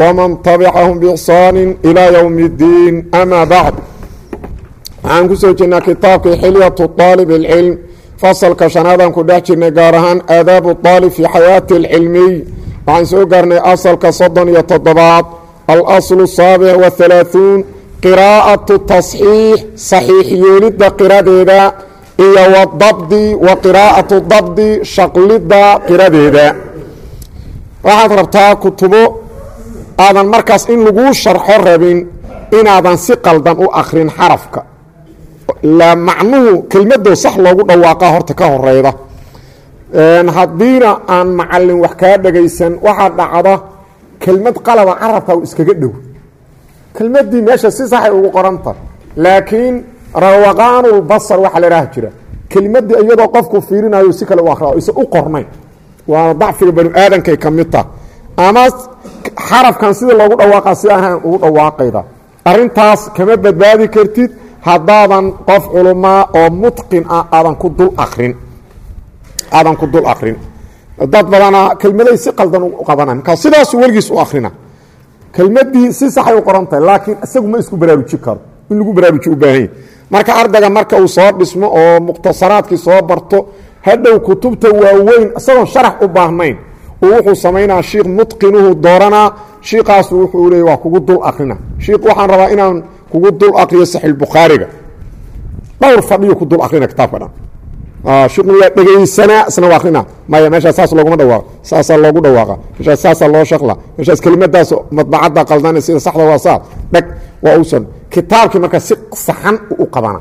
ومن تبعهم بإحsaan إلى يوم الdiin أmا bعd waxaan ku soo jirnaa kitaabkii xilyaة طaalib الcilm fasalka شhanaadaan ku dhex jirnay gaar ahaan aadaab الطaalib fي xayaaةi الcilmiy waxaan soo gaarnay asalka soddon iyo toddobaad alasl الsaaبع وaثaلaaثuun qirاءaة taصxiix صaxiix yeelidda qiradeeda iyo wdabdi wa qirاءaة dabdi shaqlidda qiradeeda waxaad rabtaa kutubo aadan markaas in laguu sharxo rabin inaadan si qaldan u akrin xarafka. La macnuhu kelmadoo sax loogu dhawaaqa horta ka horeyda haddiina aan macalin wax kaa dhagaysan waxaa dhacda kelmad qalaba carabka u iskaga dhow. Kelmadii meesha si saxay ugu qoranta laakiin rawaqaanulbasar waxaa la dhaha jira. Kelmadii iyadoo qofku fiirinayo si kale u akra isa u qornayn waana dacfiga banu aadankay ka mid tah ama xarafkan sida loogu dhawaaqa si ahaan ugu dhawaaqayda. Arintaas kama badbaadi kartid haddaadan qof culumaa oo mutqin ah aadan ku dul akrin aadan ku dul akrin dad badana kelmaday si qaldan u qabana markaa sidaasu weligiis u akrina kelmadii si saxay u qoran tahay laakiin isagu ma isku baraaruji karo. In lagu baraaruji u baahanya marka ardayga marka uu soo dhismo oo mukhtasaraadkii soo barto hadhow kutubta waaweyn isagoon sharax u baahnayn wuxuu samaynaa shiikh mutqinuhu dooranaa shiikaasu wuxuu leey waa kugu dul akrina. Shiikh waxaan rabaa inaan kugu dul akriyo saxiixbukhaariga dhowr fadhiyo ku dul akrina kitaabka dhan. Shiikhuna waa dhegaysanaa isna waa akrina. Maya meeshaas saas looguma dhawaaqa saasaa loogu dhawaaqa meeshaas saasaa loo shaqla. Meeshaas kelimadaas madbacadda qaldana sida saxda waa saas. Dheg waa uusan. Kitaabkii marka si saxan u qabana.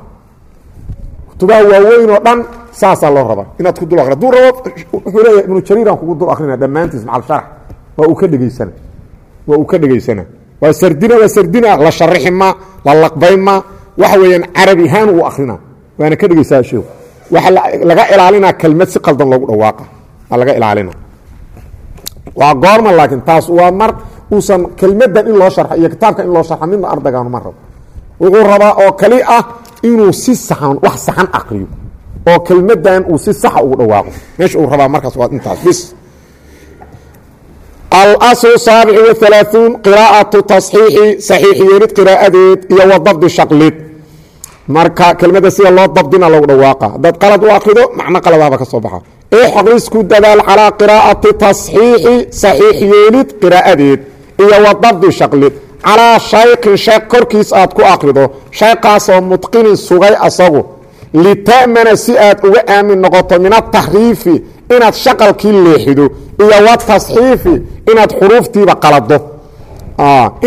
Kutubaha waaweyn oo dhan saasaa loo rabaa inaad ku dul haduu rabo wuxuu leeyahay ibnu jariiraan kugu dul akrina dhammaantiis macal sharax. Waa uu ka dhegaysana. Waa uu ka dhegaysana. Waa sardina waa sardina. La sharixi ma la laqbayn ma. Waxa weeyaan carabi ahaan uu akrina waana ka dhegaysaa sheeku waxaa laga ilaalinaa kelmad si qaldan loogu dhawaaqa. Waa laga ilaalina waa goorma laakiin taas waa mar uusan kelmadan in loo sharxo iyo kitaabkan in loo sharxo midna ardaygaanu ma rabo. Wuxuu rabaa oo kali ah inuu si saxan wax saxan akriyo oo kelmadan uu si saxa ugu dhawaaqo. Meesha uu rabaa markaas waa intaas. Bis. Alaslu saabic waalaauun qiraa'atu taصxiixi saxiix yeelid qiraa'adeed iyo wa dabdi marka kelmadda sida loo dabdina logu dhawaaqa. Haddaad qalad u akrido macno qaladaaba ka soo baxa. Ixris dadaal calaa qiraa'ati taصxiixi saxiix qiraa'adeed iyo wa dabdi calaa shaykin shayq korkiis aad ku akrido shayqaasoo mutqinin sugay asagu lita'mana si aad uga aamin noqoto min ataxriifi inaad shaqalkii leexido iyo watasxiifi inaad xuruuftiiba qalado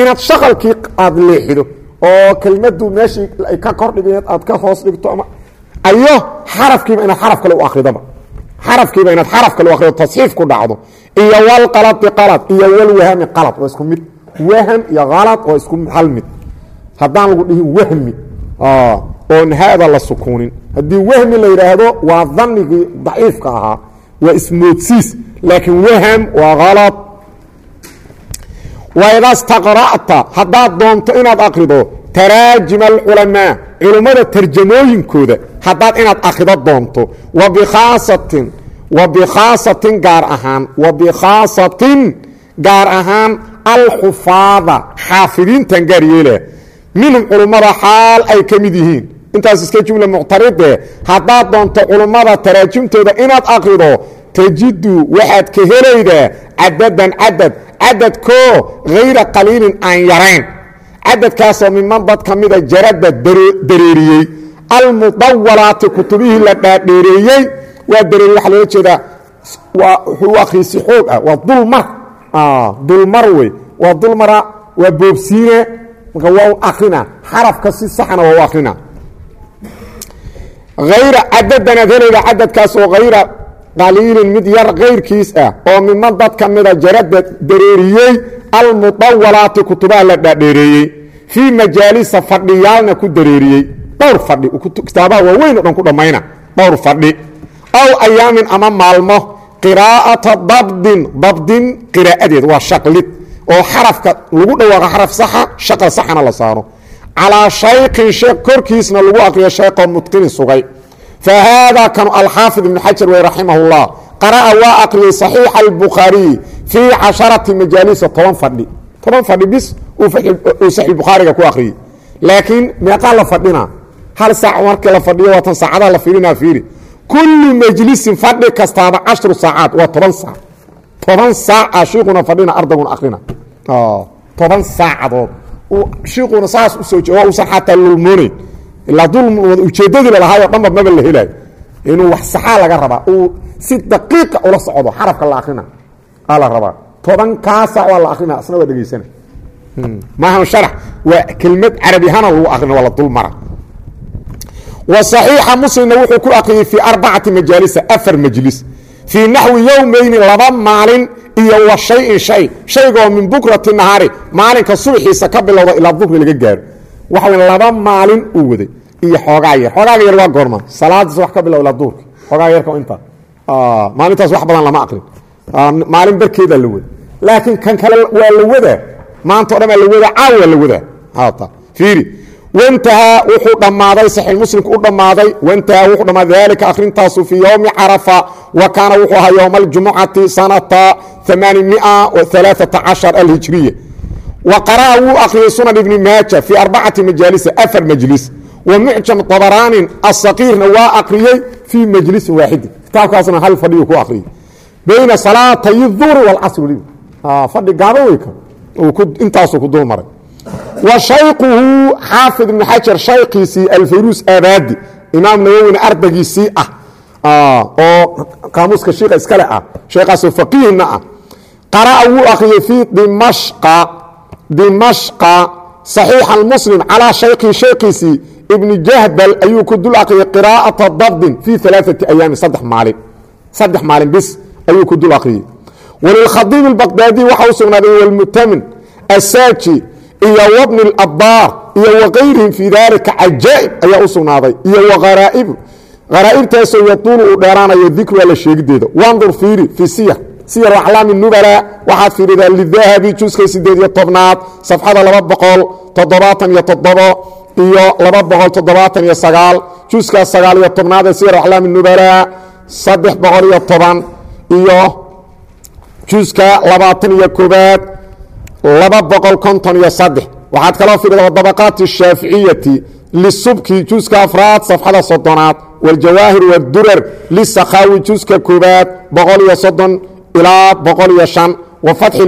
inaad shaqalkii aad leexido oo kelmadu meeshii ay ka kordhigeed aad ka hoos dhigto ama ayo xarafkiiba inaad xaraf kale u akridoba xarafkiiba inaad xaraf kale u akrido tasxiif ku dhacdo iyo walqaladi qalad iyo walwahami qalad waa isku mid wahm iyo kalad waa isku hal mid haddaan lagu dhihin wahmi oon hada la sukuunin. Haddii wahmi la yidhaahdo waa danigii daciifka ahaa waa ismoodsiis laakiin wahm waa kalad waida staqra'ta haddaad doonto inaad akrido taraajima alculamaa culummada tarjamooyinkooda haddaad inaad akrido doonto wa bikhaasatin wa bikhaasatin gaar ahaan wa gaar ahaan alxufaada xaafidiintan gaar yeela minhum culummada xaal ay ka mid yihiin intaas iska jumla muctaride haddaad doonto culummada taraajimtooda inaad akrido tajidu waxaad ka helaydaa cadadan cadad cadadkoo hayra qaliilin aan yarayn cadadkaasoo miman dad ka mida jarada dareeriyey. Almudawalaati kutubihii la dhaadheereeyey. Waa dareeriye waxaa loola jeedaa. Waa wuxuu akhriyey si xoog ah waa dulmar. Dulmar wey. Waa dulmara waa boobsiine. Marka waa u akrina xarafka si saxna waa u akrina hayra cadadanaad helayda cadadkaasoo hayra qaliilin mid yar kayrkiis ah oo miman dad ka mida jarada dareeriyey almudawalaati kutubaha la dhaadheereeyey fii majaalisa fadhiyaalna ku dareeriyey dhowr fadhi kitaabaha waaweyn o dhan ku dhammayna dhowr fadhi aw ayaamin ama maalmo qiraa'ata dabdin dabdin qiraa'adeed waa shaqlid oo xarafka lagu dhawaaqa xaraf saxa shaqal saxana la saaro calaa shaykin sheekh korkiisna lagu aqriyo shayqoo mutqinin sugay fa haadaa kanu alxaafid ibnu xajar wey raximah اllah qara'a waa aqriyey saxiixa albukhaariyi fii casharati majaalisa toban fadhi toban fadhi bis uu saxiixbukhaariga ku aqriyey laakiin meeqaa la fadhina hal saac markii la fadhiyo waatan saacadaha la fiirinaa fiiri kullu majlisin fadhi kastaaba cashru saacaad waa toban saac toban saaca shiikuna fadhina ardaguna akrina toban saacadood shiikuna saas u soo waa usan xataa lulmoonayn ilaa dulm ujeeddadii lalahaayoo dhanba maba la helaayo inuu wax saxaa laga rabaa uu si daqiiqa ula socdo xarafka la akrina aa la rabaa. Toban kaa saac waa la akrina asna waa dhegaysana maahan sharax waa kelmad carabihana lagu akrina waa la dul mara. وصaxiixa muslimna wuxuu ku akriyey fii arbacati majaalisa afar majlis fii naxwi yowmayni laba maalin iyo wa shayin shay. Shaygoo min bukrati nahaari maalinka subaxiisa ka bilowda ilaa dukri laga gaaro. Waxa w laba maalin uu waday iyo xoogaa yar. Xoogaaga yar waa goorma. Salaadiis wax ka bilow ilaa duurka xoogaa yarka intaa maalintaas wax badan lama aqrin maalin barkeedaa la wada laakiin kan kale waa la wadaa. Maanta o dhan baa la wadaa caaw waa la wadaa. Fiiri wantahaa wuxuu dhammaaday saxiix muslimku u dhammaaday wantahaa wuxuu dhammaaday daalika akhrintaasu fii yowmi carafa wa kaana wuxuu ahaa yowma aljumucati sanata alhijriya. Wa qara'a wuu akhriyey sunan ibni maaja fii arbacati majaalisa afar majlis. Wa mucjam dabaraanin asaqiirna waa akhriyey fii majlisin waaxidin kitaabkaasna hal fadhiyu ku akhriyey bayna salaatay duhri waalcasri fadhi gaaba wey intaasuu ku dul maray wa shayquhu xaafid ibnu xajar shaykiisii alfayruus abaadi imaam nawowina ardagiisii ah. Oo qaamuuska shiika iskale ah sheekaasoo faqiihna ah. Qara'a wuu akhriyey fii dimashqa saxiixa muslim calaa shaykihi shaykiisii ibni jahbal ayuu ku dul akhriyey qiraa'ata dabdin fii alaaati ayaamin saddex maalin. Saddex maalin bis ayuu ku dul akhriyey walilkhadiib albaqdaadi waxa u sugnaaday walmutamin asaaji iyo wbni اabbaar iyo wakayrihim fii daalika cajaa'ib ayaa u sugnaaday iyo wharaa'ibu haraa'ibtaasoo yatuulu uu dheeraanayo dikruha la sheegideeda wandur fiiri fii siyar. Siyar aclaami nubala. Waxaad fiiridaa lidahabi juska sideed iyo tobnaad safxada laba boqol toddobaatan iyo toddobo iyo laba boqol toddobaatan iyo sagaal juska sagaal iyo tobnaad ee siyar aclaami nubala saddex boqol iyo toban iyo juska labaatan iyo koobaad laba boqol konton iyo saddex. Waxaad kaloo fidhida dabaqaati shaaficiyati lisubki juska afraad safxada soddonaad waljawaahir wadurar lisakhaawi juska koobaad boqol iyo soddon ilaa boqol iyo shan. Wa fatxi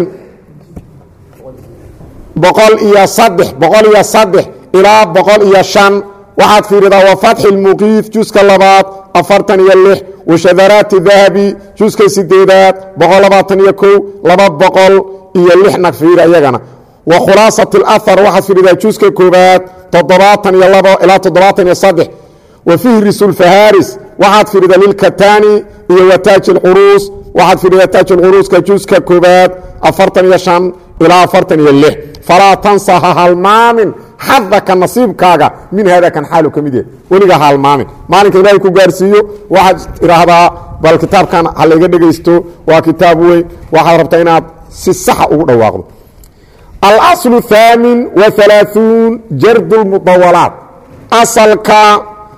boqol iyo saddex boqol iyo saddex ilaa boqol iyo shan. Waxaad fiidhidaa wafatxi lmuqiif juska labaad afartan iyo lix washadaraati dahabi juska sideedaad boqol labaatan iyo kow laba boqol iyo lix nag fiiri ayagana wa khulaasat اlahar waxaad fiiridaa juska koobaad toddobaatan iyo labo ilaa toddobaatan iyo saddex wa fihris اlfaharis waxaad fiiridaa lilkatani iyo wa taaj اlquruus waxaad fiiridaa taaj اlquruuska juska koobaad afartan iyo shan ilaa afartan iyo lix falaa tansa ha halmaamin xadaka nasiibkaaga min hada kan xaalu ka mid yahay weliga ha halmaamin maalinka ilaahay ku gaarsiiyo waxaad idhaahdaa bal kitaabkan ha layga dhegaysto waa kitaab weyn. Waxaad rabtaa inaad si saxa ugu dhawaaqdo. Alaslu haamin wa alaaثuun jardu lmudawalaat asalka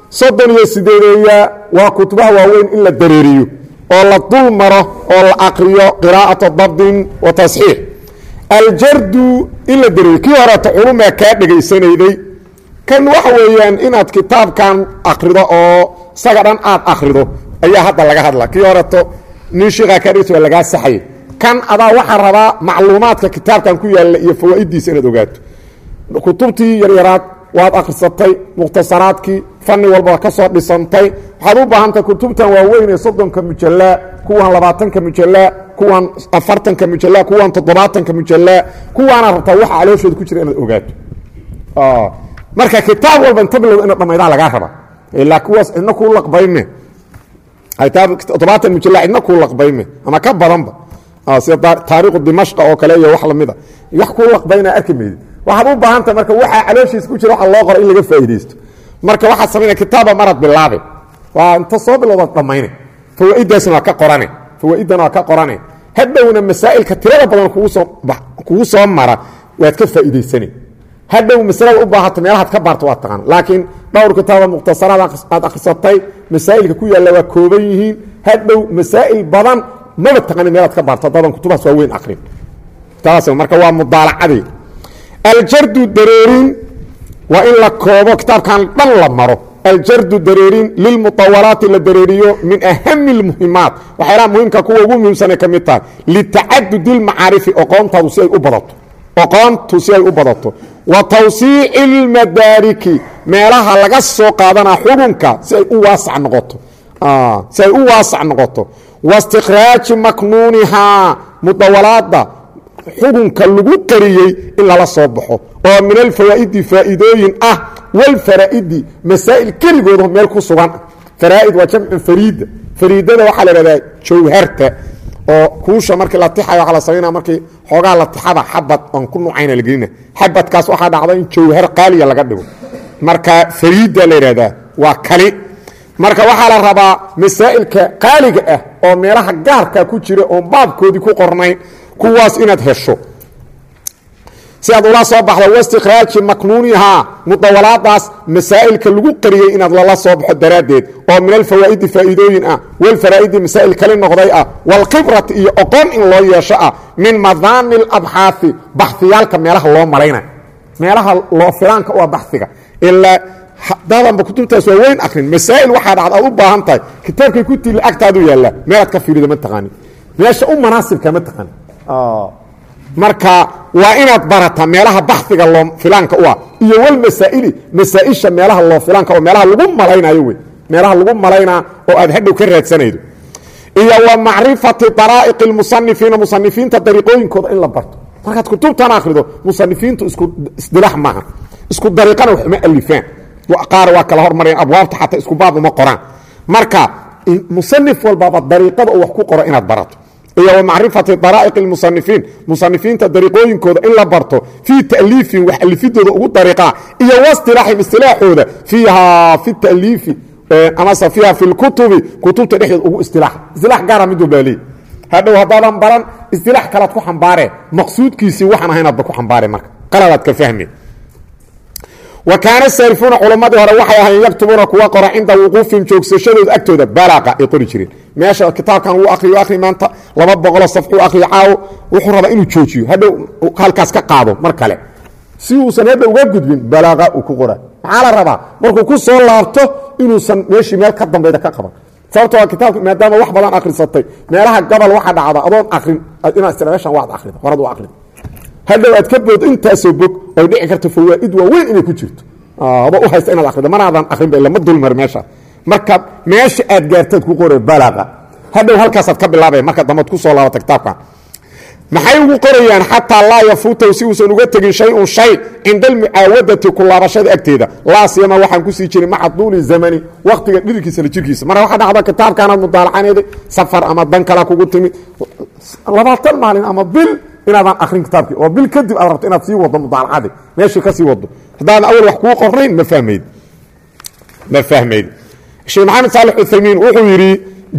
soddon iyo sideedeeya waa kutubaha waaweyn in la dareeriyo oo la dul maro oo la akriyo qiraa'ata dabdin wa tasxiix aljardu in la dareeriyo kii horeeta culumaa kaa dhegaysanayday kan waxa weeyaan inaad kitaabkan akrido oo isaga dhan aad akrido ayaa hadda laga hadla kii horeeto nin shiikaa kaa dhegaysa waa lagaa saxay. Kan adaa waxaa rabaa macluumaadka kitaabkan ku yaalla iyo fawaa'idiisa inaad ogaato. Kutubtii yaryaraad waad akhrisatay mukhtasaraadkii fanni walba ka soo dhisantay. Waxaad u baahantahay kutubtan waaweyn ee soddonka mujallaa kuwan labaatanka mujallaa kuwan afartanka mujallaa kuwan toddobaatanka mujallaa kuwaana rabtaa waxa calooshooda ku jira inaad ogaato. Marka kitaab walba inta bilow ina dhammaydaa lagaa raba. Ilaa kuwaas cidna kuu laqbayme toddobaatan mujallaa cidna kuu laqbayme ama ka badanba. Sida taariikhu dimashqa oo kale iyo wax lamida wax kuu laqbayna arki maydi waxaad u baahantaha marka waxaa calooshiisa ku jira waxa loo qora in laga faa'iidaysto. Marka waxaad samaynaya kitaaba marad bilaabe. Waa inta soo bilowdaad dhammayne fawaa'idaasna waa ka qorane fawaa'iddana waa ka qorane. Hadhowna masaa'ilka tirada badan kugu soo mara waad ka faa'iidaysane. Hadhow masalada u baahato meelahaad ka baarto waad taqaan. Laakiin dhowr kitaaba mukhtasaraad aad akhrisatay masaa'ilka ku yaalla waa kooban yihiin. Hadhow masaa'il badan maba taqaani meelaad ka baarto. Haddadan kutubahaas waa weyn akrin taas marka waa mudaalacadii. Aljardu dareerin waa in la koobo. Kitaabkan dhan la maro aljardu dareerin lilmuطawalaati la dareeriyo min ahami اlmuhimaat waxyaalaha muhimka kuwa ugu muhiimsanay ka mid tahay litacadudi اlmacaarifi oqoontaadu si ay u badato oqoontu si ay u badato wa tawsiici اlmadaariki meelaha laga soo qaadanaa xukunka si ay u waasac noqoto si ay u waasac noqoto waاstikraaji maknuunihaa mudawalaada xukunka lagu qariyey in lala soo baxo. Oo min alfawaa'idi faa'iidooyin ah walfaraa'idi masaa'il keligooda meel ku sugan. Faraa'id waa jamcu fariida fariidada waxaa la ihahdaa jawharta oo kuusha markii la tixayo waa la samaynaa markii xoogaa la tixada xabad oon ku nucayna la gelina. Xabadkaas waxaa dhacda in jawhar qaaliya laga dhigo. Marka fariida la yidhahdaa waa kali marka waxaa la rabaa masaa'ilka qaaliga ah oo meelaha gaarka ku jira oon baabkoodii ku qornayn kuwaas inaad hesho. Si aad ula soo baxdo wastikraaji maknuunihaa mudawalaadaas masaa'ilka lagu qariyey inaad lala soo baxo daraaddeed oo min alfawaa'idi faa'iidooyin ah walfaraa'idi masaa'il kali noqday ah walkhibrati iyo oqon in loo yeesho ah min madaani alabxaafi baxiyaalka meelaha loo malayna meelaha loo filaanka u ah baxiga ilaa dadanba kutubtaas waa weyn akrin. Masaa'il waxaa dhacda aad u baahan tahay. Kitaabkay ku tili agtaadu yaallaa meelaad ka fiirida ma taqaanin meesha u manaasibka ma taqaanin marka waa inaad barataa meelaha baxiga loo filaanka u ah iyo walmasaa'ili masaa'isha meelaha loo filaanka oo meelaha lagu malaynayo wey. Meelaha lagu malaynaa oo aad hadhow ka raadsanaydo. Iyo wa macrifati daraa'iqi اlmusanifiina musanifiinta dariiqooyinkooda in la barto. Markaad kutubtan akhrido musanifiintu isku isdilaax maaha. Isku dariiqana wax uma alifaan. Qaar waa kala hormareen abwaabta xataa isku baab uma qoraan. Marka musanif walbaaba dariiqada uu wax ku qoro inaad barato iyo macrifati daraa'iq اlmusanifiin musanifiinta dariiqooyinkooda in la barto fii ta'liifin wax alifidooda ugu dariiqaa iyo wastilaaxim istilaaxooda fiiha fi ta'liifi amase fiiha fi lkutubi kutubta dhexdeeda ugu istilaax istilaax gaara mid walbaa leey hadhow haddaadan baran istilaax kalaad ku xambaare maqsuudkiisii waxaan ahaynaadba ku xambaare marka qaladaad ka fahmi. Wa kaana saarifuuna culammadii hore waxay ahayn yaktubuuna kuwa qora cinda wuquufihim joogsashadooda agtooda balaaqa ay qori jireen meesha kitaabkan wuu akriyo akri maanta laba boqoloo safxuu akriyo caawo wuxuu rabaa inuu joojiyo. Hadhow halkaas ka qaado mar kale. Si uusan hadda uga gudbin balaaqa uu ku qora maxaa la rabaa? Markuu ku soo laabto inuusan meeshii meel ka dambayda ka qaban. Sababto waa kitaabka maadaama wax badan akhrisatay meelaha gobol waxa dhacda adoon akrin inaad istira meeshan waad akrida horad u akrida hadhow aad ka bood intaasoo bog oy dhici karto fawaa'id waaweyn inay ku jirto. Aba u haysta inaad akrido manaadan akrinba ila ma dulmar meesha marka meesha aad gaartaad ku qore balaaqa. Hadhow halkaasaad ka bilaabaya marka dambaad ku soo laabata kitaabkan maxay ugu qorayaan xataa laa yafuutahu si uusan uga tegin shay-un shay cinda almucaawadati ku laabashada agteeda. Laa siyama waxaan ku sii jirin maca duuli zamani wakhtiga dhidilkiisa la jirkiisa. Marka waxaa dhacda kitaabkaanaad mudaalacaneeday safar ama dan kala kugu timid. Labaatan maalin ama bil inaadan akrin kitaabkii oo bil kadib aad rabto inaad sii wado mudaalacadii meeshii ka sii wado haddaadan awal wax kuu qornayn ma fahmayd. Ma fahmayd sheekh maxamed saalex uthaymiin wuxuu yidhi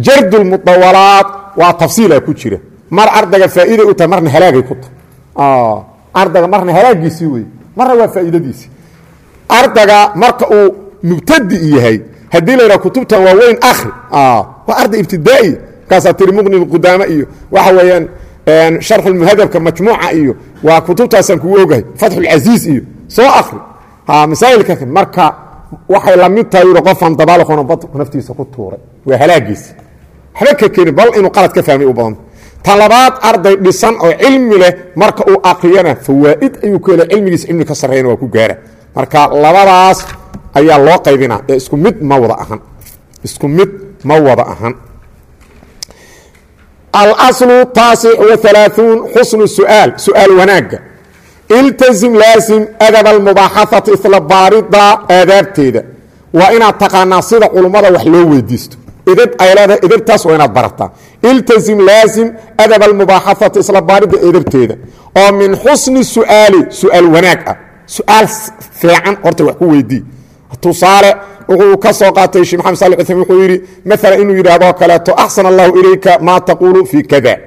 jardu lmudawalaat waa tafsiila ku jira. Mar ardayga faa'iiday u tahay marna halaagay ku tahay. Ardayga marna halaagiisii wey marna waa faa'iidadiisii ardayga marka uu mubtadi yahay haddii la yidhaha kutubtan waa weyn akhri waa arday ibtidaa'iya markaasaa tiri muqni lqudaama iyo waxa weeyaan sharxulmuhadabka majmuuca iyo waa kutubtaasaan kugu ogahay fatxulcasiis iyo soo akri masaa'ilka marka waxay la mid tahay yui qofaan dabaalqona bad naftiisa ku tuuray. Waa halaagiisi waxba ka keeni bal inuu qalad ka fahmay u badanta ta labaad arday dhisan oo cilmi leh marka uu akriyana fawaa'id ayuu ku hela cilmigiisa cilmi ka sarreeyana waa ku gaara. Marka labadaas ayaa loo qaybinaa ee isku mid ma wada ahan. Isku mid ma wada ahan. Alaslu taasic waalaauun xusnu su'aal su'aal wanaagga iltazim laasim adab almubaaxaati isla baarida aadaabteeda waa inaad taqaanaa sida culummada wax loo weydiisto. Edab ay leedahay edabtaas waa inaad barataa iltazim laazim adab almubaaxaati isla baaridda edabteeda oo min xusni su'aali su'aal wanaag ah. Su'aal fiican horta wax ku weydii. Tusaale wuxuu ka soo qaatay shee maxamed sali uthaymin wuxuu yidhi maala inuu yidhahdoo kaleeto axsan allahu ilayka maa taquulu fii kada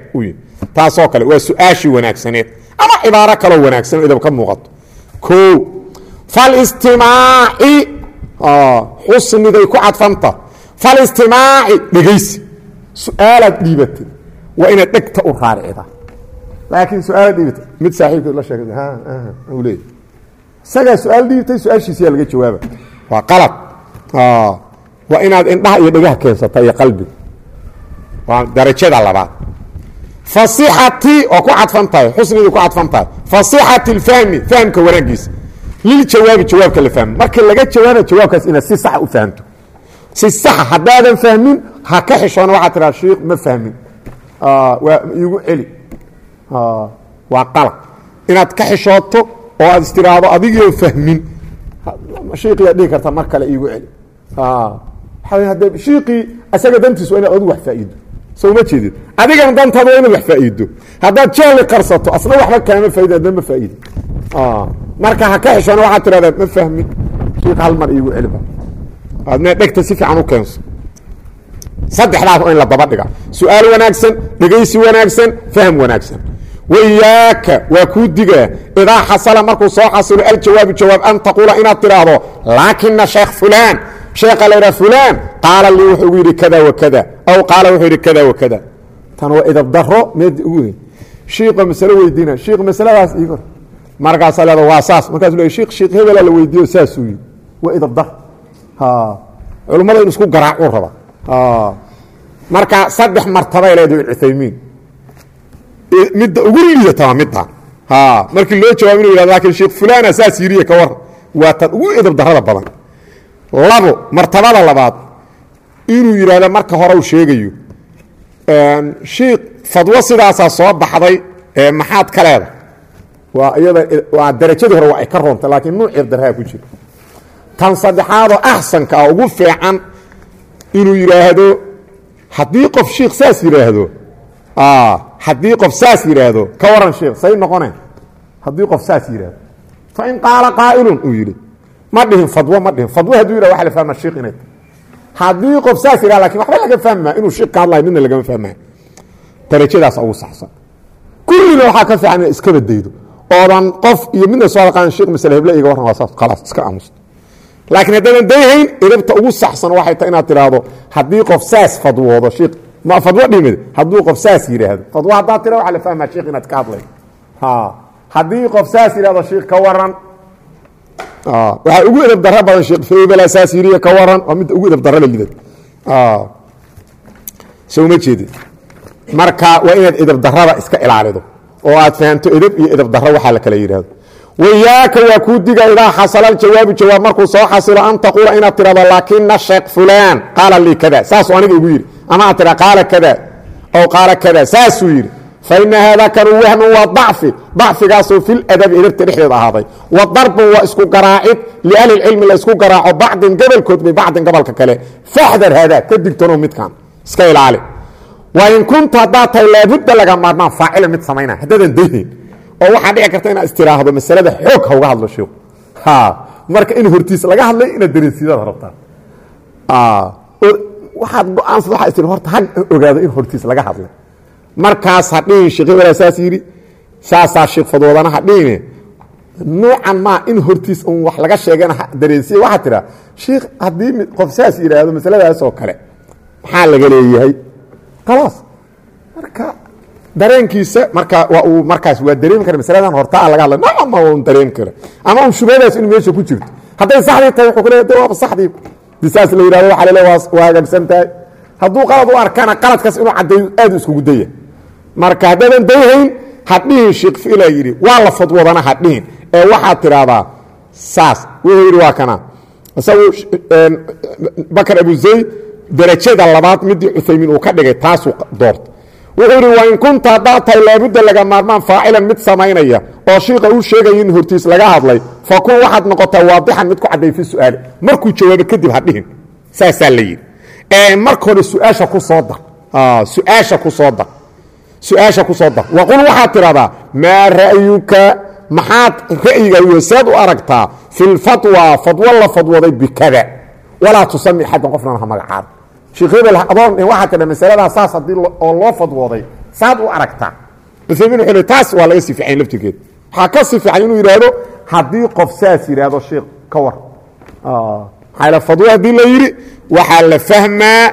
taasoo kale waa su'aashii wanaagsaneed ama cibaaro kaloo wanaagsan idab ka muuqato. O falistimaaci xusniday ku cadfanta. Falistimaaci dhegaysi. Su'aalaad dhiibatay. Waa inaad dhegta u raaricda laakiin su'aalaad dhiibatay. Mid saaxiibkeed la sheegay. U leey isagaa su'aal dhiibtay su'aashiisiyaa laga jawaaba waa qalad. Waa inaad indhaha iyo dhegaha keensata iyo qalbiga waa darajada labaad fasixati oo ku cadfan tahay xusniday ku cadfan tahay fasixati اlfahmi fahmka wanaagiisa liljawaabi jawaabka la fahmo. Markii laga jawaaba jawaabkaas inaad si saxa u fahamto. Si saxa haddaadan fahmin ha ka xishoona waxaa tiraa shiikh ma fahmin. Waa iigu celi. Waa qalad inaad ka xishooto oo aad istiraahdo adigio fahmin. Shiikiyaa dhihi karta mar kale iigu celi. Hadde shiikii isaga dantiis waa inaad adigu wax faa'iido soo ma jeedid adigana dantaada waa inaad wax faa'iido. Haddaad jahli qarsato asna waxba kaama faaidin adna ma faa'iidin marka ha ka xishoona waxaad tirahdaa ma fahmin shiik hal mar iigu celiba. Adna dhegta si fiican u keenso. Saddexdaas in la daba dhiga. Su'aal wanaagsan dhegaysi wanaagsan fahm wanaagsan. Wayaaka waa kuu digaa. Idaa xasala markuu soo xasilo aljawaabu jawaab an taquula inaad tidhaahdo laakina sheekh fulaan sheekha la ydhaha fulaan qaala lii wuxuu ugu yidhi kada wa kada aw qaala wuxuu yidhi kada wa tan waa idab daro meed ugu shiiqa masalo weydiina shiik masaladaas iigor markaasaa leeda waa saas markaasuu le shiik shiik hebela la weydiiyo saasuu yidhi waa idab dar culummada in isku garaacuu raba marka saddex martabay leedahay cuthaymiin midda ugu liidata waa midda markii loo jawaab inu yihahdo laakiin sheekh fulana saas yiriye ka war waa tan ugu edab darada badan labo martabada labaad inuu yidhahdo marka hore u sheegayo. Shiik fadwo sidaasaa soo baxday maxaad ka leeda waa iyada waa darajadii hore waa ay ka roonta laakiin nuuc ebdarhaa ku jira. Tan saddexaadoo axsanka ah ugu fiican inuu yidhaahdo haddii qof shiikh saas yidhaahdo haddii qof saas yidhaahdo ka waran sheekh say noqone haddii qof saas yidhaahdo fain qaala qaa'ilun uu yidhi ma dhihin fadwo ma dhihin. Fadwo hadduu yidhah waxa la fahma shiikh inay haddii qof saas yidhah laakiin waxba laga fahmaa inuu shiikh ka hadlayo midna lagama fahmaya darajadaas ugu saxsan. Kullina waxaa ka fiican ina iska badaydo. Oodan qof iyo midna soo aqaan sheekh masale heble iga warran waa saas khalaas iska aamusta laakiin haddaadan dayhayn edabta ugu saxsan waxay tahay inaad tidhaahdo haddii qof saas fadwoodo shiikh ma fadwo dhimid hadduu qof saas yidhaahdo. Fadwo haddaad tira waxa la fahmaa sheikh inaad ka hadlay. Haddii qof saas yidhahdo shiikh ka waran waxaa ugu edab daro badan sheekh febela saas yiriye ka waran waa midda ugu edab daro la lidad soo ma jeedid marka waa inaad edab darada iska ilaalido oo aad fahamto edab iyo edab daro waxaa la kala yidhahdo. Wayaaka waa kuu diga idaa xasala aljawaabu jawaab markuu soo xasilo an taquula inaad tirahdo laakina sheekh fulaan. Qaala lii kada saasuu aniga igu yidhi. Ama aad tira qaala kada aw qaala kada saasuu yidhi faina haada kanu wahnu waa dacfi dacfigaasoo fi ladabi edabta dhexdeeda ahaaday wa darbun waa isku garaacid liahli cilmi la isku garaaco bacdin gobolkood bibacdin gobolka kale faxdar haada ka digtano midkan iska ilaali wain kunta haddaad tahay laabudda laga maarmaan faacila mid samayna haddaadan dayhayn oo waxaa dhici karta inaad istiraahdo masalada xoog hauga hadlo sheikhu marka in hortiis laga hadlay inaad dareensiidada rabtaa waxaad go'aansad waa tir horta ha ogaado in hortiis laga hadlay markaas ha dhihin sheekh saas yidhi saasaa sheekh fadwoodana ha dhihine nuucan maa in hortiis un wax laga sheegana dareensiya waxaa tiraa sheikh haddii qof saas yidhaahdo masaladaas oo kale maxaa laga leeyahay? Khalaas. Marka dareenkiisa marka waa uu markaas waa dareemi kara masaladan hortaa laga hadla nacama un dareemi kara. Ama un shubhadaas in meesha ku jirto. Hadday saxdii tahay wuxuu leeyahay de waaba saxdii disaas la yidhahdo waxa lele waa hagaagsan tahay. Hadduu qalad u arkana qaladkaas inuu caddeeyo aad u iskugu daya marka haddaadan dayhayn hadhihin sheekh fila yidhi waa la fadwadana hadhihin ee waxaad tidhaahdaa saas wuxuu yidhi waa kana. Isagu bakar abu zayd darajada labaad midii cuthaymiin uu ka dhigay taasuu doorta wuxuu yidhi wain kunta haddaad tahay laabudda laga maarmaan faacilan mid samaynaya oo shiika uu sheegaya in hortiis laga hadlay fa kun waxaad noqotaa waadixan mid ku cadday fi su'aali. Markuu jawaabo kadib hadhihin saasaa la yidhi. Marka hore su'aasha ku soo dar. Su'aasha ku soo dar su'aasha ku soo dar waqul waxaad tidhahdaa maa ra'yuka? Maxaad ra'yiga weseed u aragtaa fi lfatwa fadwo la fadwooday bikada. Walaa tusami xaddan qofnan ha magacaada sheekh hebel adoon waxaa tidha masaladaa saas haddii oo loo fadwooday saad u aragtaa. Uaymiin wuxuu le taas waa laga sii fiican laftigeed. Waxaa ka sii fiican inuu yidhaahdo haddii qof saas yidhaahdo sheekh ka war. Maxaa fadwo haddii la yidhi? Waxaa la fahmaa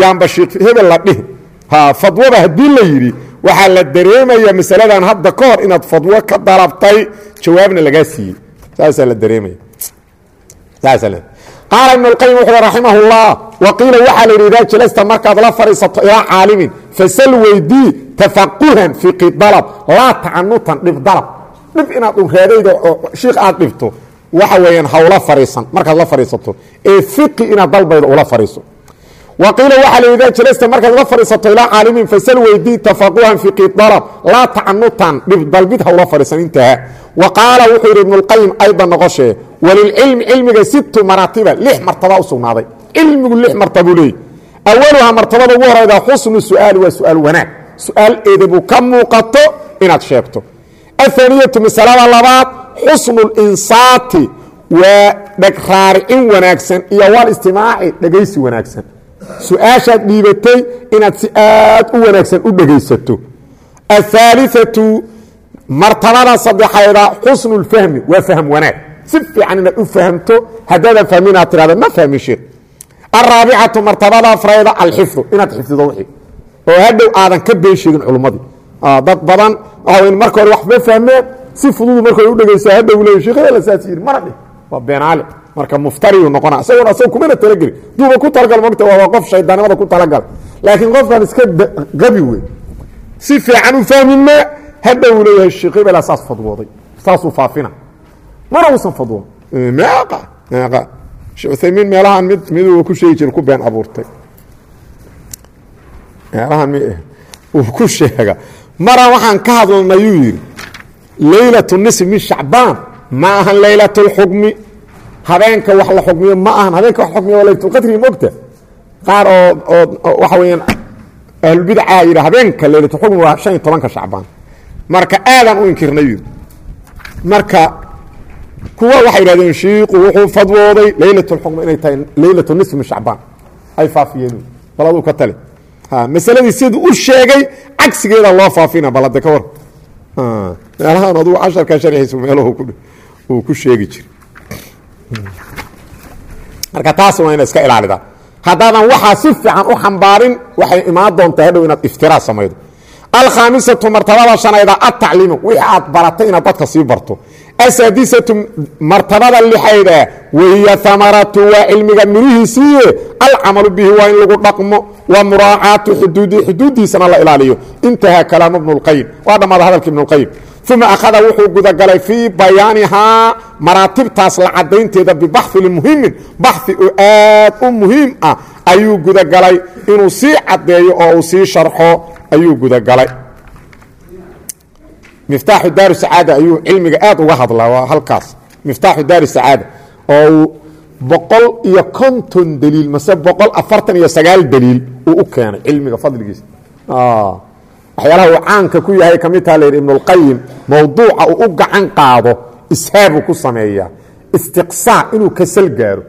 yaanba sheekh hebel la dhihi fadwada haddii la yidhi waxaa la dareemaya masaladan hadda ka hor inaad fadwo ka dalabtay jawaabna lagaa siiyey. Saasaa la dareemaya. Saasa qaala ibn اlqayim wuxu uhi raximah اllah waqiila waxaa la yidhi idaa jalasta markaad la fadhiisato ilaa caalimin fasal weydii tafaquhan fiqi dalab laa tacanutan dhib dalab. Dhib inaad uraadayda oo shiikh aad dhibto waxa weeyaan hawla fadhiisan markaad la fadhiisato ee fiqi inaad dalbaydo ula fadhiiso waqiila waxaa la idaa jalasta markaad la fadhiisato ilaa caalimin fasal weydii tafaquhan fiqi dalab laa tacanutan dhib dalbid hawla fadhiisan intaha wa qaala wuxuu yidhi ibnuاlqayim ayda noqoshee walilcilmi cilmiga situ maraatiba lix martaba u sugnaaday cilmigu lix martabuu leeyay awaluhaa martabada ugu horayda xusnu su'aali waa su'aal wanaag su'aal eedabu ka muuqato inaad sheegto ahaniyatu masalada labaad xusnu linsaati waa dhegraaricin wanaagsan iyo walistimaaci su'aashaad dhiibatay inaad si aad u wanaagsan u dhegaysato. Ahaaliatu martabada saddexayda xusnu lfahmi waa fahm wanaag. Si fiican inaad u fahmto haddaadan fahmi inaad tirahda ma fahmi sheekh. Alraabicatu martabada afrayda alxifdu inaad xifdido wixii. Oo hadhow aadan ka been sheegin culummadii dad badan waxa marka hore wax fahmeen si fududu marka hore u dhegaysa hadhow leey sheekh la yidhi mana dhih waa beenaale marka muftariyu noqona isaguna asag kumana talageli. Duuba ku talagal mogta waa qof shaydaannimada ku talagal. Laakiin qofkan iska gabi wey si fiican u fahmin ma hadhow leeyahay sheekh hebela saas fadwooday. Saasuu faafina. Mana uusan fadwoon. Meeqa meeqa. Sheekh uthaymiin meelahan mid miduu ku sheegi jira ku been abuurtay. Meelahan mi uu ku sheega. Mara waxaan ka hadalnay yuu yidhi leylatu nisf min shacbaan ma ahan leylat اlxukmi habeenka wax la xukmiyo ma ahan habeenka wax xukmiyo waa laylatulqadri mogta qaar oo oo waxa weeyaan ahlulbidca yidhi habeenka leylatulxukmi waa shan iyo tobanka shacbaan. Marka aadaan u inkirnay. Yidhi marka kuwa waxay yidhahdeen shiiku wuxuu fadwooday leylat اlxukmi inay tahay leylatu nisf min shacbaan. Ay faafiyeen. Baladuu ka tale masaladii siduu u sheegay cagsigeeda loo faafina balade ka war. Meelahan adugu casharka sharxiisu meeluhu uu ku sheegi jiray marka taas waa ina iska ilaalida. Haddaadan waxaa si fiican u xambaarin waxay imaan doontaa hadhow inaad iftiraa samaydo. Alkhaamisatu martabada shanayda atacliimu wixii aad baratay inaad dadka sii barto. Asaadisatu martabada lixayda wahiya amaratu waa cilmiga mirihiisiiye. Alcamalu bihi waa in lagu dhaqmo. Wa muraacaatu xuduudihi xuduuddiisana la ilaaliyo. Intahaa kalaamu اlqayim waa dhammaada hadalka ibnu uma wuxuu gudagalay fii bayaanihaa maraatibtaas la cadaynteeda bibaxin muhimin baxi oo aad u muhiim ah ayuu gudagalay. Inuu sii caddeeyo oo uu sii sharxo ayuu gudagalay. Miftaaxu daari sacaada ayuu cilmiga aad uga hadlaa waa halkaas. Miftaaxu daari sacaada oo uu boqol iyo konton daliil mase boqol afartan iyo sagaal daliil uu u keenay cilmiga fadligiisa waxyaalaha uu caanka ku yahay ka mid taha la yidhi ibnulqayim mowduuca uu u gacan qaado ishaabuu ku sameeyaa istiqsaac inuu kasal gaaro.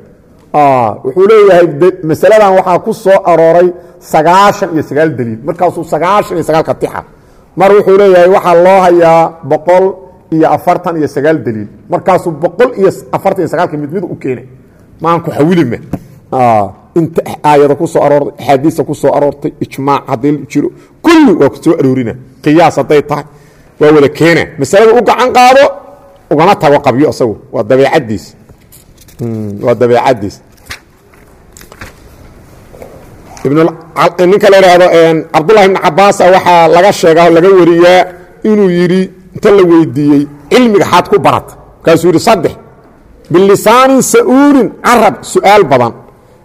Wuxuu leeyahay masaladan waxaa ku soo arooray sagaashan iyo sagaal daliil. Markaasuu sagaashan iyo sagaalka tixa mar wuxuu leeyahay waxaa loo hayaa boqol iyo afartan iyo sagaal daliil. Markaasuu boqol iyo afartan iyo sagaalka mid mid u keenay. Maan ku xawilime inta aayada ku soo aroortay axaadiista ku aroortay ijmaac haddii jiro kulli waa ku aroorina. Qiyaas hadday tahay waa wada keena masalada u gacan qaado ugama tago qabyo isagu. Waa dabeecaddiis. Waa dabeecaddiis. Ninka la idhaahdo cabdullahi ibn cabaasa waxaa laga sheegaa laga wariyaa inuu yidhi inta la weydiiyey cilmiga xaad ku barata. Markaasuu yidhi saddex bilisaanin sa'uulin carab su'aal badan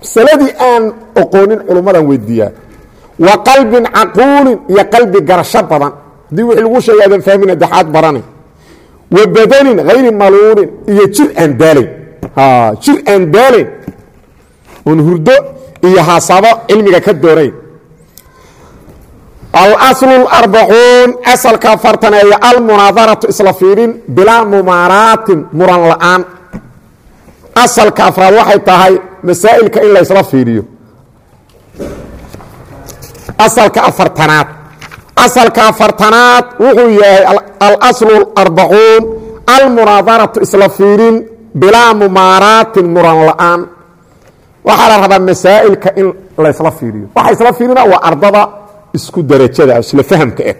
masaladii aan oqoonin culummadan weydiiyaa. Wa qalbin caquulin iyo qalbi garasho badan. Haddii wixii lagu sheegay aadan fahmin adexaad baranay wa badanin hayri maluulin iyo jir aan daalayn jir aan daalayn oon hurdo iyo hasabo cilmiga ka doonayn. Alaslu arbacuun asalka afartaneeya almunaadaratu isla fiirin bilaa mumaaraatin muran la'aan. Asalka afraad waxay tahay masaa'ilka in laysla fiiriyo. Asalka afartanaad. Asalka afartanaad wuxuu yahay alaslu arbacuun almunaadaratu isla fiirin bilaa mumaaraatin muran la'aan. Waxaa la rabaa masaa'ilka in laysla fiiriyo. Waxa isla fiirina waa ardada isku darajada isla fahamka ah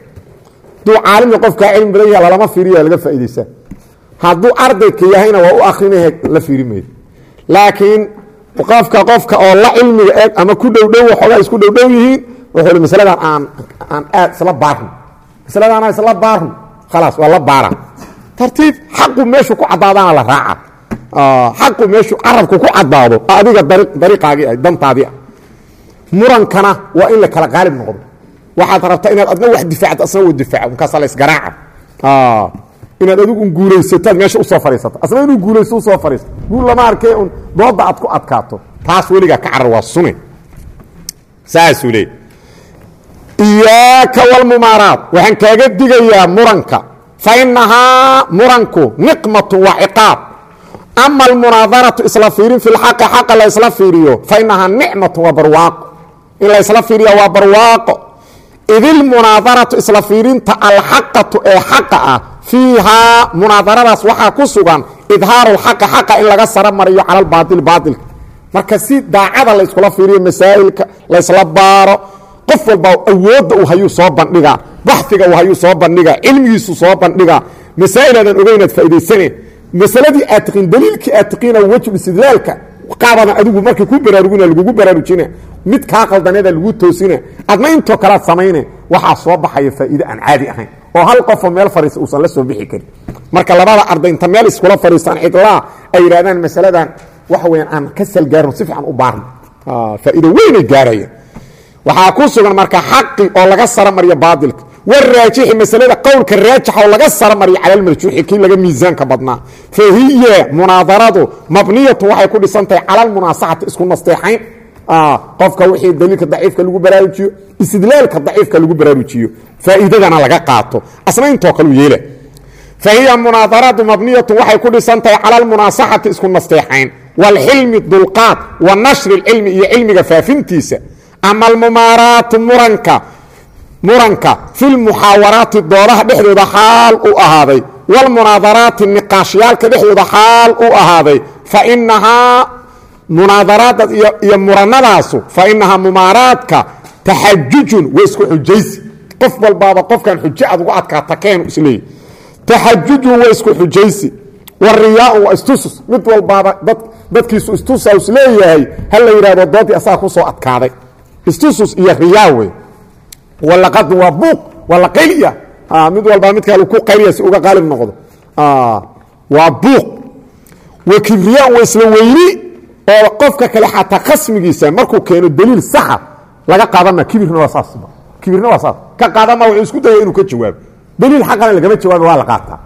hadduu caalimka qofkaa cilmi badan yaha lalama fiiriya laga faaidaysaa hadduu ardayka yahayna waa u akrinah la fiiri mayo laakiin qofka qofka oo la cilmiga eg ama ku dhowdhow waxoogaa isku dhowdhow yihiin wuxuu masaladan aan aan aad isla baarno. Masaladaana isla baarno. Khalaas waa la baara tartiib xaqu meeshu ku caddaadaana la raaca. Xaqu meeshu carabku ku caddaado adiga dariiqaagii ah dantaadii ah. Murankana waa in la kala qaalib noqdo. Waxaad rabtaa inaad adna wax difaacdo asna wa difaaco markaasa la isgaraaca inaad adigu un guulaysataad meesha u soo fadhiisato asna inuu guulaysto u soo fadhiisto guul lama arkee un dooda aad ku adkaato. Taas weligaa ka carar waa sune saasuu leey iyaaka walmumaaraat waxaan kaaga digayaa muranka. Fa inahaa muranku niqmatun waa ciqaab. Ama almunaadaratu isla fiirin fi lxaqi xaqa la fiiriyo fa inahaa nicmatun waa barwaaqo. In la fiiriya waa barwaaqo. Idilmunaadaratu isla fiirinta alxaqatu ee xaqa ah. Fiihaa munaadaradaas waxaa ku sugan idhaaru lxaqi xaqa in laga saro mariyo cala albaail baailka marka si daacada la yskula fiiriyo masaa'ilka laysla baaro qof walba awoodda uu hayuu soo bandhigaa baxfiga uu hayuu soo bandhigaa cilmigiisu soo bandhigaa masaa'il aadan ogeynaad faa'idaysane masaladii aad tiqiin daliilkii aad tiqiina wejul istidlaalka qaabadan adigu markay ku baraarugina lagugu baraarujina mid kaa qaldaneeda lagu toosina adna intoo kalead samayne waxaa soo baxaya faa'iide aan caadi ahayn oo hal qofoo meel fariisa uusan la soo bixi karin. Marka labada arday inta meel iskula fadhiistaan cidlaa ay yidhahdaan masaladan waxa weyaan aan ka salgaarno si fiican u baarno. Faa'iido weynay gaaraya waxaa ku sugan marka xaqi oo laga saro mariyo baailka waraajixi masalada qowlka raajixa oo laga saro mariyo cala lmarjuuxi kii laga miisaanka badnaa. Fa munaadaradu mabniyatu waxay ku dhisan tahay cala lmunaasaxati isku nasteexayn qofka wixii daliilka daciifka lagu baraarujiyo istidlaalka daciifka lagu baraarujiyo faa'iidadana laga qaato. Asna intoo kalu yeela. Fa hiya munaadaradu mabniyatu waxay ku dhisan tahay cala lmunaasaxati isku nasteexayn. Waalxilmi dulqaad wa nashri lcilmi iyo cilmiga faafintiisa. Ama almumaaraatu muranka muranka fi lmuxaawaraati doodaha dhexdooda xaal u ahaaday. Wاlmunaadaraati niqaashyaalka dhexdooda xaal u ahaaday. Fainahaa munaadaraada iyo muranadaasu fainahaa mumaaraadka taxajujun waa isku xujaysi. Qof walbaaba qofkan xujo aad uga adkaata keenu isleeyahy taxajujun waa isku xujaysi. Wariyaaun waa istusus. Mid walbaaba dadkiisu istusa is leeyahay ha la yidhahdo doodii asaga ku soo adkaaday. Istusus iyo riyaa wey walaqadun waa buuq waa la qayliya mid walbaa mid kale ku qayliya si uga qaalib noqdo. Waa buuq wa kibriyaan waa isla weyni oo qofka kale xataa khasmigiisa markuu keeno daliil saxa laga qaadama kibirna waa saas kibirna waa saas. Ka qaadama wuxuu isku daya inuu ka jawaabo. Daliil xaqana lagama jawaabo waa la qaataa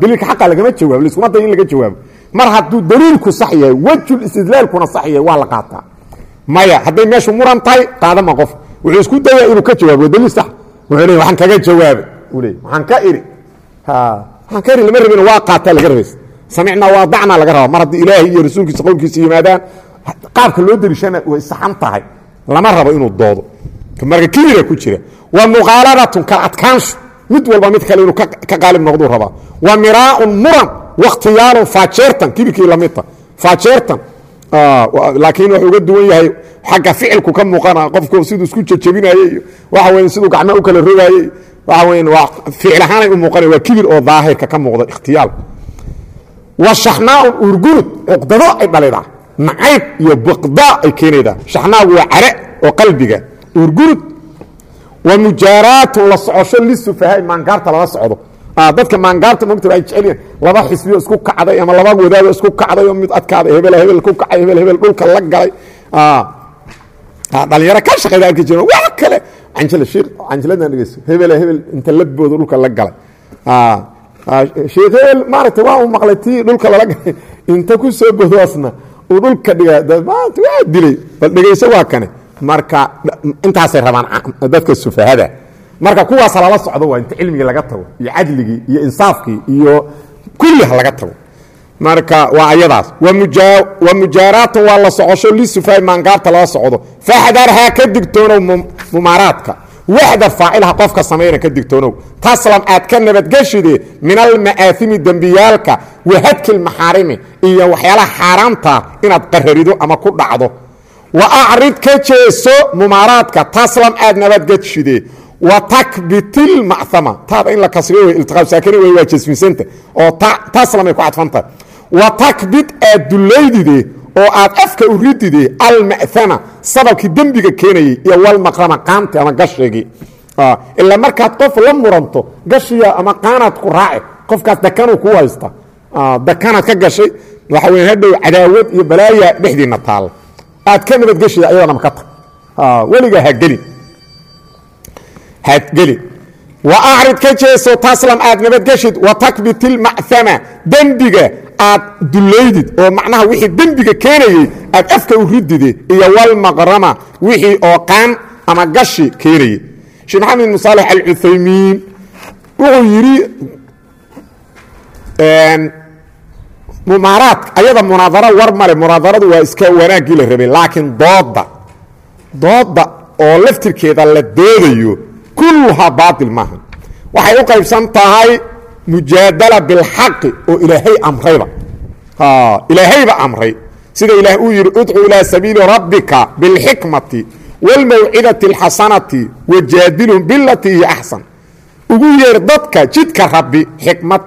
daliilka xaqa lagama jawaabo laiskuma dayo in laga jawaabo. Mar hadduu daliilku sax yahay wejul istidlaalkuna sax yahay waa la qaataa maya hadday meeshu muran tahay qaadama qof. Wuxuu isku daya inuu ka jawaabo daliil sax. Wuxuu leey waxaan kaga jawaabay uu leey waxaan ka iri. Waxaan ka iri lama rabin waa qaataa laga rabaysa samicnaa waa dacnaa laga rabaa mar haddii ilaahay iyo rasuulkiisa qowlkiisa yimaadaan qaabka loo dariishana way saxan tahay. Lama rabo inuu doodo. Marka kibira ku jira wa muqaaladatun kala adkaanshu. Mid walba mid kale inuu ka qaalib noqduu rabaa. Wa miraaun muran wakhtiyaalun faajeertan. Kibirkii lamidta faajeertan. Laakiin wuxuu uga duwan yahay xagga ficilku ka muuqana qofku siduu isku jejebinaye iyo waxa weya siduu gacmo u kala rogaayey waxa weya waa ficil ahaanay u muuqanay waa kibir oo daahirka ka muuqda ikhtiyaal wa shaxnaaun urgurud cuqdado ay dhalidaa nacayb iyo biqdaa ay keenaydaa shaxnaagu waa care oo qalbiga. Urgurud wa mujaaraatun la socosho lisufahaai maangaarta lala socdo. Dadka maangaarta mogta ay jecelyihin laba xisbiyo isku kacday ama laba wadaado isku kacday oo mid adkaaday hebel hebel ku kacay hebel hebel dhulka la galay. Dhalinyaro ka shaqayda arki jira wax kale. Canjila shiikh canjiladan dhegeyso hebel hebel inta labooda dhulka la galay sheekh hebel maaragtay waa u maqlay tii dhulka lala galay inta ku soo bodoosna uu dhulka dhiga maanta waa dilay. Bal dhegayso waa kane marka intaasay rabaan dadka sufahada. Marka kuwaas lala socdo waa inta cilmigii laga tago iyo cadligii iyo insaafkii iyo kulli ha laga tago. Marka waa ayadaas. Wa mujaaraatun waa la socosho lisufahay maangaabta lala socdo. Faxdarhaa ka digtoonow mumaaraadka waxda faacilha qofka samayna ka digtoonow taslam aad ka nabadgeshide min alma'aahimi dembiyaalka wahadki lmaxaarimi iyo waxyaalaha xaaraamta inaad qararido ama ku dhacdo wa acrid ka jeeso mumaaraadka taslam aad nabadgeshide wa takbitil macama taada in la kasriyo wey iltiqaab waa jasmisanta oo taslamay ku cadfantahay wa takbit aad dullaydide oo aad afka u ridide alma'ama sababkii dembiga keenayey iyo walmaqrama qaanti ama gashigii ilaa markaad qof la muranto gashiya ama qaanaad ku raace qofkaas dakanuu ku haysta. Dakanaad ka gashay waxa hadhow cadaawad iyo balaaya dhexdiina taalla aad ka nabadgeshida ayadana maka tag weligaa hagelin hadgelin wa ka jeeso taslam aad nabadgeshid wa dembiga aad dullaydid oo macnaha wixii dembiga keenayey aad afka u ridide iyo walmaqrama wixii oo ama gashi keenayey. Sheekh maxamed bin saalex alcuthaymiin wuxuu yidhi mumaaraadka ayada munaadaro war male munaadaradu waa iska wanaaggii la rabay laakiin dooda dooda oo laftirkeeda la doodayo kulluhaa baatil maaha waxay u qaybsan tahay mujaadala bilxaqi oo ilaahay amrayba ilaahayba amray sida ilaah uu yidhi udcu ilaa sabiili rabbika bilxikmati wاlmawcidati اlxasanati wajaadilhum bilatii hiya axsan ugu yeer dadka jidka rabbi xikmad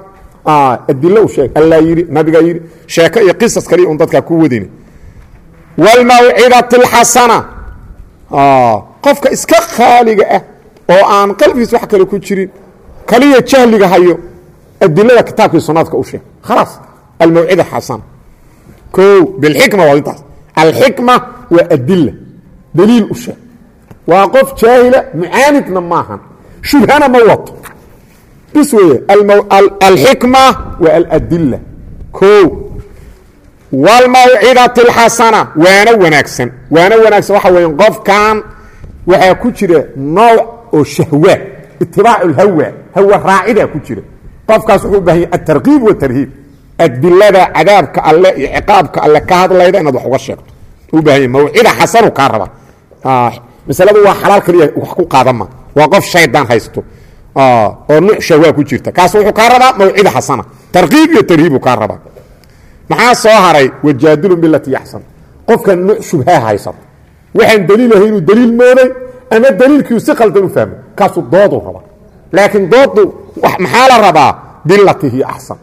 adilo u sheeg allaa yidhi nabigaa yidhi sheeko iyo qisas kaliya un dadkaa ku wadini wاlmawcidati اlxasana qofka iska khaaliga ah oo aan qalbigiis wax kale ku jirin kaliya jahliga hayo adilada kitaabkii sunaadka u khalaas almawcida xasana o bilxikma waa intaas. Alxikma waa adila daliil u waa qof jaahila mucaanidna maahan shubhana ma wato. Bis weye alxikma waa aladila o wlmawcidati اlxasana waana wanaagsan. Waana wanaagsan waxa weya qofkan waxaa ku jira nooc oo shahwa itibaac اlhawa hawa raacidaa ku jira qofkaas wuxuu u baahan yahy atarkiib watarhiib adilada cadaabka alle iyo ciqaabka alle ka hadlayda inaad wax uga sheegto. U baahan yahy mawcida xasanu kaa raba. Masaladu waa xalaal kaliya wax ku qaadama waa qof shaydaan haysto. Oo nuuc shahwa ku jirta. Kaas wuxuu kaa rabaa mawcida xasana. Tarkiib iyo tarhiibu kaa rabaa. Maxaa soo haray? Wajaadilun bilatii axsan qofkan nuuc shubhaa haysato waxaan daliilahay inuu daliil mooday ama daliilkiiu si qaldan u fahmo kaasuu dooduu rabaa laakiin doodu maxaa la rabaa? Bilatii hiya axsan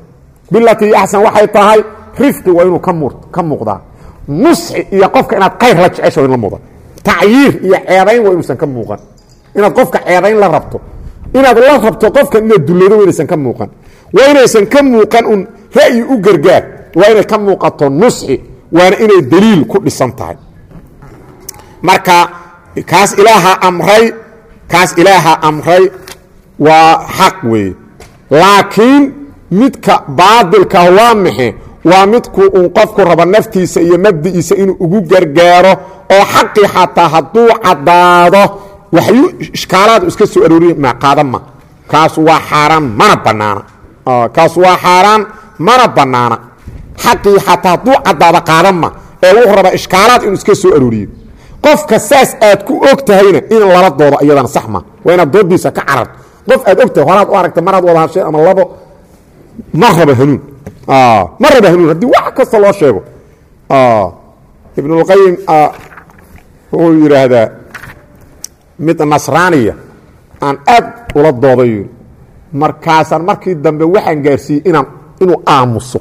bilatii hiya axsan waxay tahay rifqi waa inuu ka muuqdaa. Nusxi iyo qofka inaad qayr la jecesho in la muuqda tacyiir iyo ceebayn waa inuusan ka muuqan. Inaad qofka ceebayn la rabto inaad la rabto qofka inaad dullado waa inaysan ka muuqan. Waa inaysan ka muuqan un ra'yi u gargaar waa inay ka muuqato nusxi waana inay daliil ku dhisan tahay. Marka kaas ilaaha amray kaas ilaaha amray waa xaq weeye laakiin midka baadilkah waa maxe waa midku uun qofku rabo naftiisa iyo mabdi'iisa inuu ugu gargaaro oo xaqii xataa hadduu caddaado waxyu ishkaalaadu iska soo arooriy maqaadan ma. Kaas waa xaaraan mana bannaana. Kaas waa xaaraan mana bannaana. Xaqii xataa hadduu caddaado qaadan ma ee wuxuu rabaa ishkaalaad inuu iska soo arooriyo qofka saas aad ku og tahayna in lala doodo iyadana sax ma. Waa inaad doodiisa ka cararto qof aad og tahay horaad u aragtay maraad wada hasheen ama labo? Ma raba hanuun. Ma raba hanuun haddii wax kasta loo sheego. Ibnulqayim wuxuu yidhaahdaa mid nasraaniya aan aad ula dooday yii markaasaan markii dambe waxaan gaarsiiyey inaan inuu aamuso.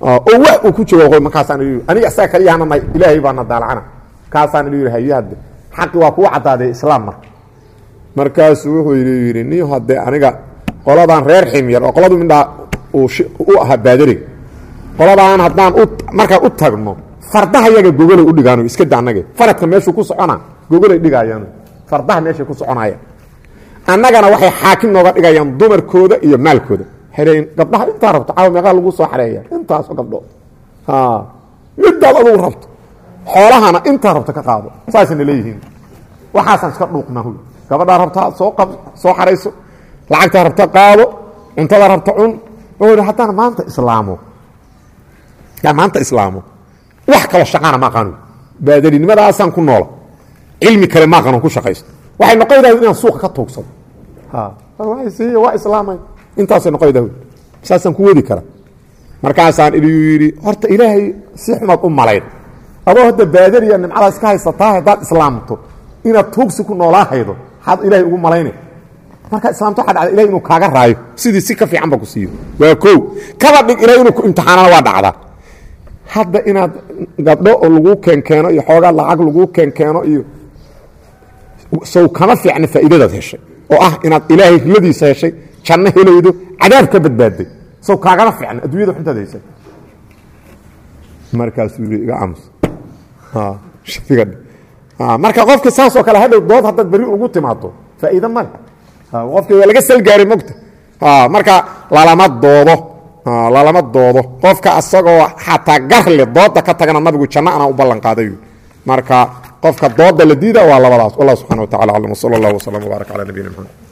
Oo wax uu ku jawaago markaasaan i aniga asaga kaliyahana nay ilaahay baana daalacana. Kaasaan i yidhi xaqi waa kuu caddaadee islaam marka markaasuu wuxuu yidhi ni haddee aniga qoladan reer ximyar oo qoladu midhaa u ahaa baadariga qoladaan haddaan markaan u tagno fardaha yaga gogolay u dhigaan iska da annage faradka meeshuu ku socona gogolay dhigayaan fardaha meeshay ku soconayaan annagana waxay xaakim nooga dhigayaan dumarkooda iyo maalkooda. Waxay gabdhaha intaa rabto caawa meeqaa lagu soo xareeya. Intaasoo gabdhood midaad adugu rabto. Xoolahana intaa rabto ka qaado. Saasayna leeyihiin. Waxaasaan iska dhuuqnaa huy gabadhaa rabtaa soo qab soo xarayso lacagtaa rabta qaado cuntada rabta cun. Wuxuu haddaan maanta islaamo. Yaa maanta islaamo. Wax kaloo shaqaana ma aqaano baadelinimadaasaan ku noola. Cilmi kale ma aqaano ku shaqaysto waxay noqonaydaa inaan suuqa ka tuugsado waa islaamay. Intaasay noqonaydaa saasaan ku wadi kara markaasaan idiu yidhi horta ilaahay si xumaad u malayn. Adoo hadda baadariya nimcadaas ka haysataa haddaad islaamto inaad tuugsi ku noolaa haydo maxaad ilaahay ugu malaynay markaa islaamto waxa dhacda ilahay inuu kaaga raayo. Sidii si ka fiican ba ku siiyo. Waa kow kaba dhig ilahay inuu ku imtixaanana waa dhacdaa. Hadda inaad gabdho oo laguu keenkeeno iyo xoogaa lacag laguu keenkeeno iyo sow kama fiicna faa'iidadaad heshay. Oo ah inaad ilaahay riladiisa heshay janno helaydo cadaab ka badbaadday. Sow kaagama fiicna adduunyada xuntaad haysay. Markaasuu iga aamus marka qofka saasoo kale hadhow dood haddaad beri ugu timaado faa'iido male qofki waa laga salgaaray mogta marka lalama doodo. Lalama doodo. Qofka asagoo xataa garle dooda ka tagana nabigu janno anaa u ballan qaaday marka qofka dooda la diida waa labadaas. Wallah subxana wa tacala aclam. Wsala allah wslam wbaarak cala nabiyina mxamed